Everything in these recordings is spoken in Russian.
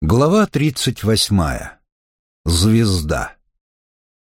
Глава 38. Звезда.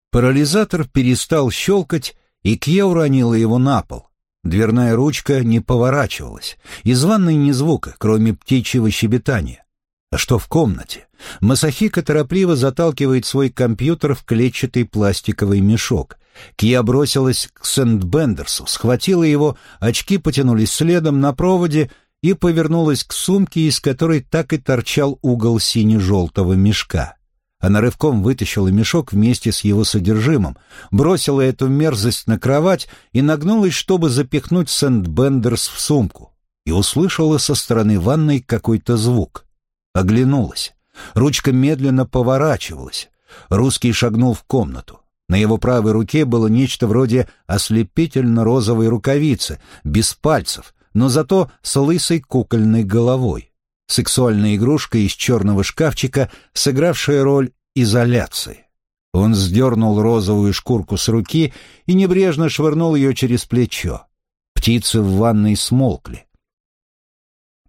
Парализатор перестал щелкать, и Кья уронила его на пол. Дверная ручка не поворачивалась. Из ванной ни звука, кроме птичьего щебетания. А что в комнате? Масахика торопливо заталкивает свой компьютер в клетчатый пластиковый мешок. Кья бросилась к Сент-Бендерсу, схватила его, очки потянулись следом на проводе — и повернулась к сумке, из которой так и торчал угол сине-желтого мешка. Она рывком вытащила мешок вместе с его содержимым, бросила эту мерзость на кровать и нагнулась, чтобы запихнуть Сент-Бендерс в сумку, и услышала со стороны ванной какой-то звук. Оглянулась. Ручка медленно поворачивалась. Русский шагнул в комнату. На его правой руке было нечто вроде ослепительно-розовой рукавицы, без пальцев, но зато с лысой кукольной головой. Сексуальная игрушка из черного шкафчика, сыгравшая роль изоляции. Он сдернул розовую шкурку с руки и небрежно швырнул ее через плечо. Птицы в ванной смолкли.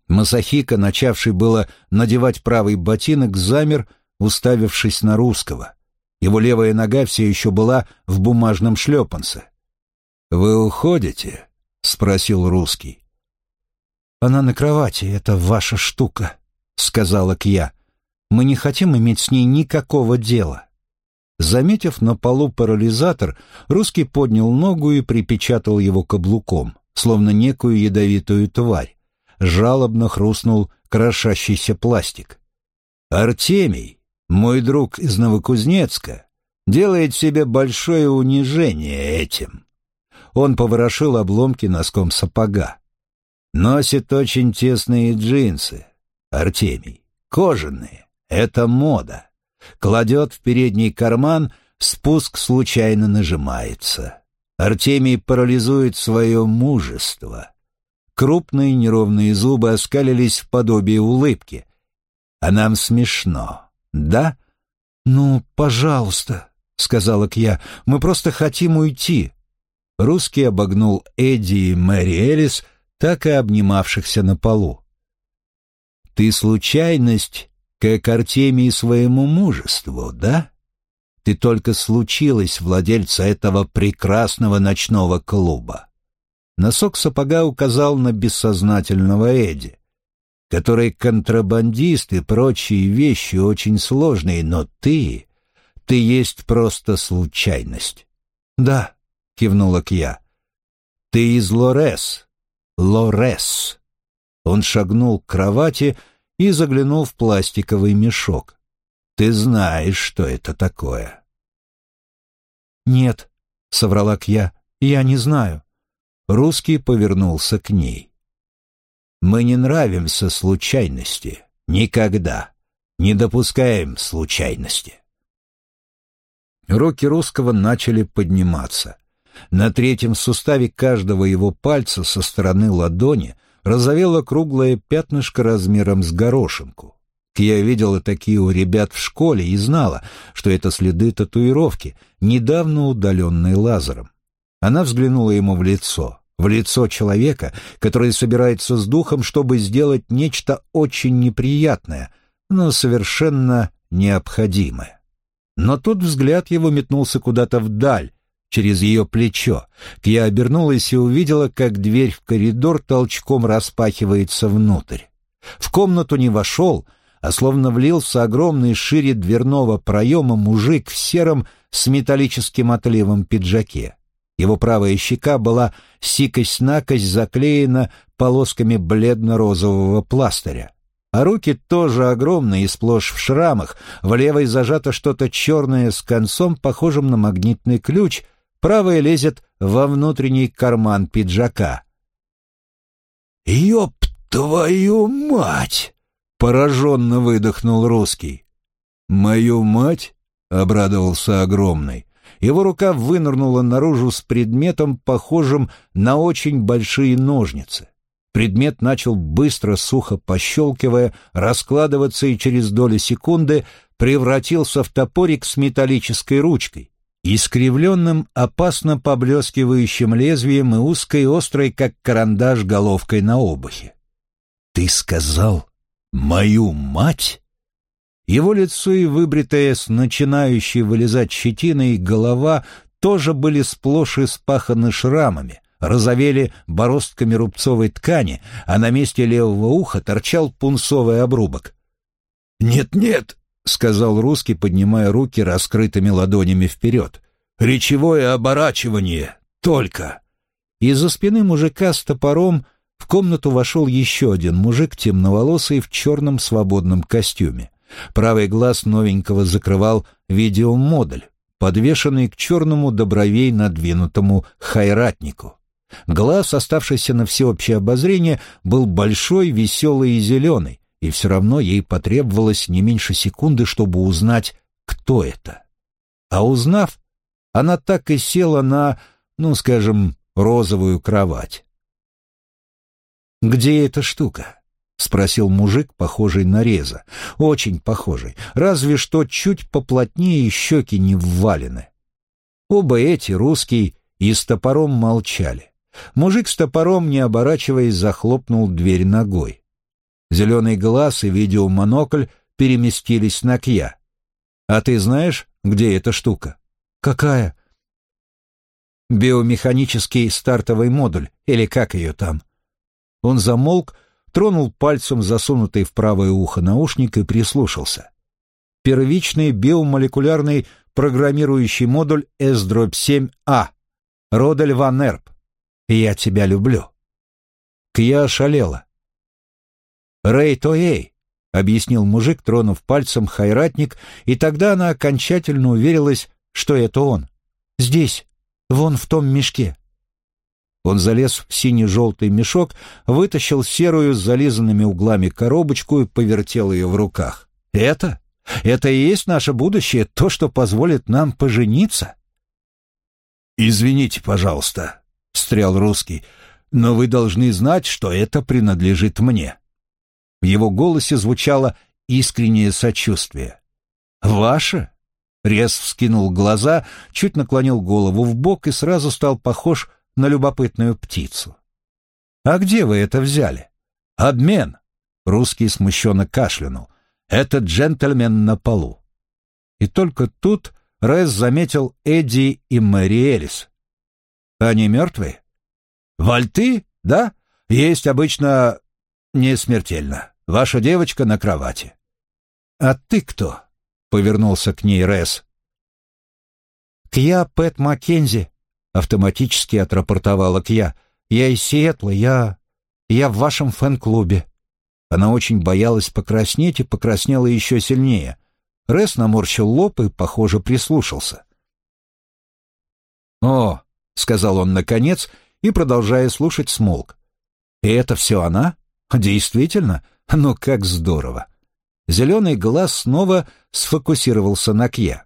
Масахика, начавший было надевать правый ботинок, замер, уставившись на русского. Его левая нога все еще была в бумажном шлепанце. «Вы уходите?» — спросил русский. «Она на кровати, это ваша штука», — сказала Кья. «Мы не хотим иметь с ней никакого дела». Заметив на полу парализатор, русский поднял ногу и припечатал его каблуком, словно некую ядовитую тварь. Жалобно хрустнул крошащийся пластик. «Артемий, мой друг из Новокузнецка, делает себе большое унижение этим». Он поворошил обломки носком сапога. Носит очень тесные джинсы. Артемий. Кожаные. Это мода. Кладет в передний карман, спуск случайно нажимается. Артемий парализует свое мужество. Крупные неровные зубы оскалились в подобии улыбки. А нам смешно, да? «Ну, пожалуйста», — сказала Кья, — «мы просто хотим уйти». Русский обогнул Эдди и Мэри Элис, так и обнимавшихся на полу. «Ты случайность, как Артемий своему мужеству, да? Ты только случилась владельца этого прекрасного ночного клуба». Носок сапога указал на бессознательного Эдди, который контрабандист и прочие вещи очень сложные, но ты, ты есть просто случайность. «Да», — кивнула Кья, — «ты из Лорес, Лорес. Он шагнул к кровати и заглянул в пластиковый мешок. «Ты знаешь, что это такое?» «Нет», — соврала Кья, — «я не знаю». Русский повернулся к ней. «Мы не нравимся случайности. Никогда. Не допускаем случайности». Руки русского начали подниматься. На третьем суставе каждого его пальца со стороны ладони разовело круглое пятнышко размером с горошинку. Я видела такие у ребят в школе и знала, что это следы татуировки, недавно удаленной лазером. Она взглянула ему в лицо, в лицо человека, который собирается с духом, чтобы сделать нечто очень неприятное, но совершенно необходимое. Но тут взгляд его метнулся куда-то вдаль, через ее плечо. Я обернулась и увидела, как дверь в коридор толчком распахивается внутрь. В комнату не вошел, а словно влился огромный шире дверного проема мужик в сером с металлическим отливом пиджаке. Его правая щека была сикость-накость заклеена полосками бледно-розового пластыря. А руки тоже огромные и сплошь в шрамах, в левой зажато что-то черное с концом, похожим на магнитный ключ — правая лезет во внутренний карман пиджака. «Ёб твою мать!» — пораженно выдохнул русский. «Мою мать?» — обрадовался огромный. Его рука вынырнула наружу с предметом, похожим на очень большие ножницы. Предмет начал быстро, сухо пощелкивая, раскладываться и через доли секунды превратился в топорик с металлической ручкой искривленным, опасно поблескивающим лезвием и узкой, острой, как карандаш, головкой на обухе. «Ты сказал, мою мать?» Его лицо и выбритая с начинающей вылезать щетиной голова тоже были сплошь испаханы шрамами, розовели бороздками рубцовой ткани, а на месте левого уха торчал пунцовый обрубок. «Нет-нет», — сказал русский, поднимая руки раскрытыми ладонями вперед, — «речевое оборачивание, только». Из-за спины мужика с топором в комнату вошел еще один мужик, темноволосый, в черном свободном костюме. Правый глаз новенького закрывал видеомодуль, подвешенный к черному добровей надвинутому хайратнику. Глаз, оставшийся на всеобщее обозрение, был большой, веселый и зеленый, и все равно ей потребовалось не меньше секунды, чтобы узнать, кто это. А узнав, она так и села на, ну, скажем, розовую кровать. «Где эта штука?» — спросил мужик, похожий на реза. Очень похожий, разве что чуть поплотнее щеки не ввалены. Оба эти, русский и с топором, молчали. Мужик с топором, не оборачиваясь, захлопнул дверь ногой. Зеленый глаз и видеомонокль переместились на Кья. «А ты знаешь, где эта штука?» «Какая?» «Биомеханический стартовый модуль, или как ее там?» Он замолк, тронул пальцем засунутый в правое ухо наушник и прислушался. Первичный биомолекулярный программирующий модуль S-7A. Родель Ван Эрп. «Я тебя люблю». Кья ошалела. «Рэй Тоэй», — объяснил мужик, тронув пальцем хайратник, и тогда она окончательно уверилась, что это он. «Здесь, вон в том мешке». Он залез в синий-желтый мешок, вытащил серую с зализанными углами коробочку и повертел ее в руках. «Это? Это и есть наше будущее, то, что позволит нам пожениться?» «Извините, пожалуйста», — встрял русский, «но вы должны знать, что это принадлежит мне». В его голосе звучало искреннее сочувствие. «Ваше?» Рез вскинул глаза, чуть наклонил голову в бок и сразу стал похож на любопытную птицу. «А где вы это взяли?» «Обмен!» Русский смущенно кашлянул. «Это джентльмен на полу». И только тут Рез заметил Эдди и Мэри Элис. «Они мертвые?» «Вальты, да? Есть обычно не смертельно. Ваша девочка на кровати». «А ты кто?» — повернулся к ней Рез. «Кья Пэт Маккензи», Автоматически отрапортовала Кья. «Я из Сиэтла, я... я в вашем фэн-клубе». Она очень боялась покраснеть и покраснела еще сильнее. Рес наморщил лоб и, похоже, прислушался. «О!» — сказал он наконец и, продолжая слушать, смолк. «И это все она? Действительно? Ну, как здорово!» Зеленый глаз снова сфокусировался на Кья.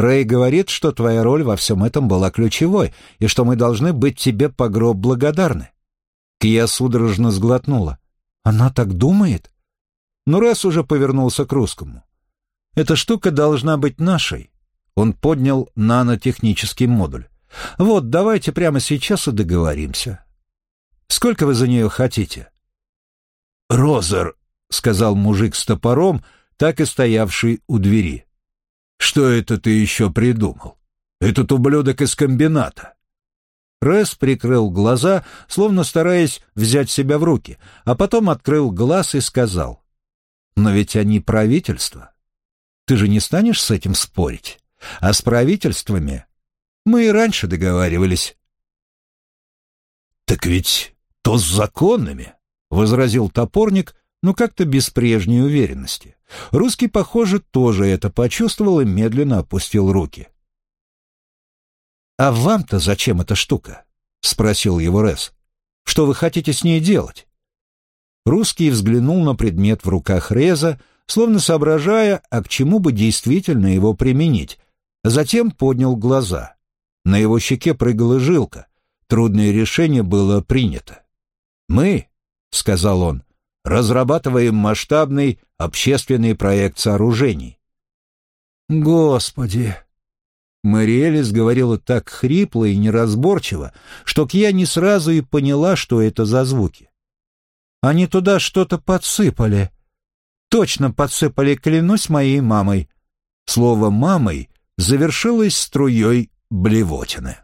Рэй говорит, что твоя роль во всем этом была ключевой, и что мы должны быть тебе по гроб благодарны». Кия судорожно сглотнула. «Она так думает?» Но раз уже повернулся к русскому. «Эта штука должна быть нашей». Он поднял нанотехнический модуль. «Вот, давайте прямо сейчас и договоримся. Сколько вы за нее хотите?» «Розер», — сказал мужик с топором, так и стоявший у двери. Что это ты еще придумал? Этот ублюдок из комбината. Рес прикрыл глаза, словно стараясь взять себя в руки, а потом открыл глаз и сказал. «Но ведь они правительство. Ты же не станешь с этим спорить? А с правительствами мы и раньше договаривались». «Так ведь то с законными», — возразил топорник, но как-то без прежней уверенности. Русский, похоже, тоже это почувствовал и медленно опустил руки. «А вам-то зачем эта штука?» — спросил его Рес. «Что вы хотите с ней делать?» Русский взглянул на предмет в руках Реза, словно соображая, а к чему бы действительно его применить, затем поднял глаза. На его щеке прыгала жилка. Трудное решение было принято. «Мы», — сказал он, разрабатываем масштабный общественный проект сооружений. Господи! Мэри говорила так хрипло и неразборчиво, что Кья не сразу и поняла, что это за звуки. Они туда что-то подсыпали. точно подсыпали, клянусь, моей мамой». Слово «мамой» завершилось струей блевотины.